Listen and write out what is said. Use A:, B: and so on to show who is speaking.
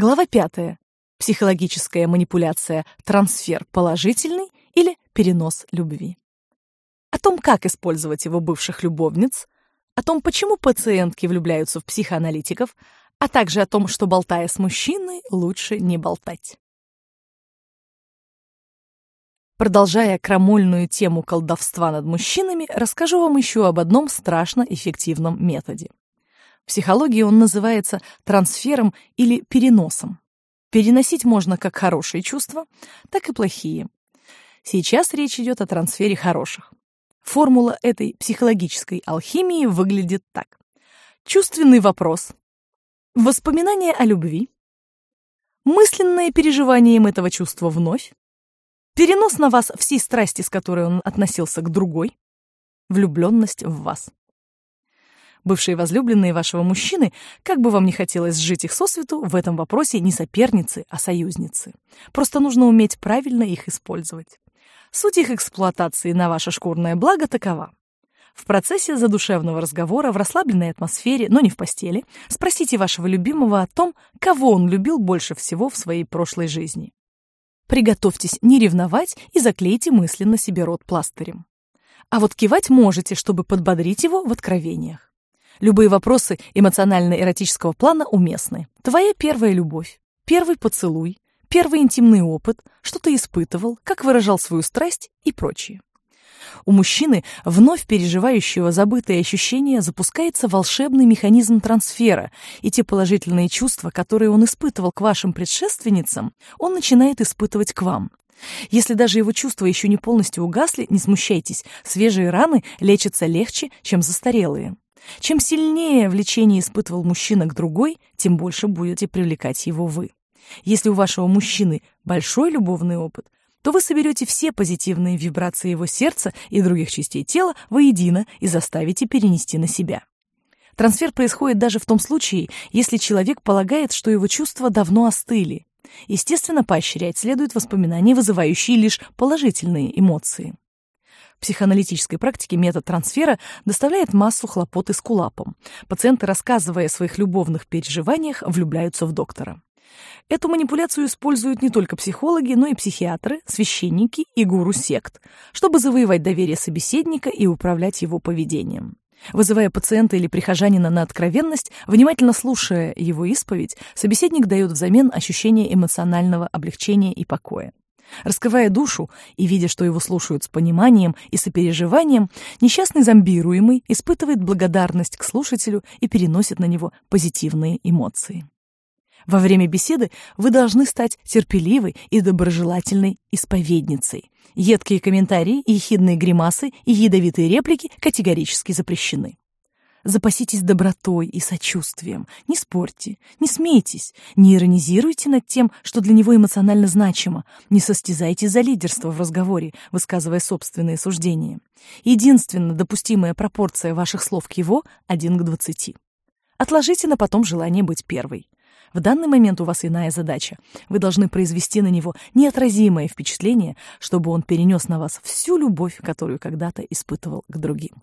A: Глава пятая. Психологическая манипуляция «трансфер положительный» или «перенос любви». О том, как использовать его бывших любовниц, о том, почему пациентки влюбляются в психоаналитиков, а также о том, что, болтая с мужчиной, лучше не болтать. Продолжая крамольную тему колдовства над мужчинами, расскажу вам еще об одном страшно эффективном методе. В психологии он называется трансфером или переносом. Переносить можно как хорошие чувства, так и плохие. Сейчас речь идет о трансфере хороших. Формула этой психологической алхимии выглядит так. Чувственный вопрос. Воспоминание о любви. Мысленное переживание им этого чувства вновь. Перенос на вас всей страсти, с которой он относился к другой. Влюбленность в вас. Бывшие возлюбленные вашего мужчины, как бы вам ни хотелось сжить их сосвету, в этом вопросе не соперницы, а союзницы. Просто нужно уметь правильно их использовать. Суть их эксплуатации на ваше шкурное благо такова. В процессе задушевного разговора в расслабленной атмосфере, но не в постели, спросите вашего любимого о том, кого он любил больше всего в своей прошлой жизни. Приготовьтесь не ревновать и заклейте мысленно себе рот пластырем. А вот кивать можете, чтобы подбодрить его в откровениях. Любые вопросы эмоционально-эротического плана уместны. Твоя первая любовь, первый поцелуй, первый интимный опыт, что ты испытывал, как выражал свою страсть и прочее. У мужчины, вновь переживающего забытые ощущения, запускается волшебный механизм трансфера, и те положительные чувства, которые он испытывал к вашим предшественницам, он начинает испытывать к вам. Если даже его чувства еще не полностью угасли, не смущайтесь, свежие раны лечатся легче, чем застарелые. Чем сильнее влечение испытывал мужчина к другой, тем больше будете привлекать его вы. Если у вашего мужчины большой любовный опыт, то вы соберете все позитивные вибрации его сердца и других частей тела воедино и заставите перенести на себя. Трансфер происходит даже в том случае, если человек полагает, что его чувства давно остыли. Естественно, поощрять следует воспоминания, вызывающие лишь положительные эмоции. Психоаналитической практике метод трансфера доставляет массу хлопот и скулапом. Пациенты, рассказывая о своих любовных переживаниях, влюбляются в доктора. Эту манипуляцию используют не только психологи, но и психиатры, священники и гуру сект, чтобы завоевать доверие собеседника и управлять его поведением. Вызывая пациента или прихожанина на откровенность, внимательно слушая его исповедь, собеседник дает взамен ощущение эмоционального облегчения и покоя. Раскрывая душу и видя, что его слушают с пониманием и сопереживанием, несчастный зомбируемый испытывает благодарность к слушателю и переносит на него позитивные эмоции. Во время беседы вы должны стать терпеливой и доброжелательной исповедницей. Едкие комментарии, ехидные гримасы и ядовитые реплики категорически запрещены. Запаситесь добротой и сочувствием. Не спорьте, не смейтесь, не иронизируйте над тем, что для него эмоционально значимо. Не состязайте за лидерство в разговоре, высказывая собственные суждения. Единственная допустимая пропорция ваших слов к его – один к двадцати. Отложите на потом желание быть первой. В данный момент у вас иная задача. Вы должны произвести на него неотразимое впечатление, чтобы он перенес на вас всю любовь, которую когда-то испытывал к другим.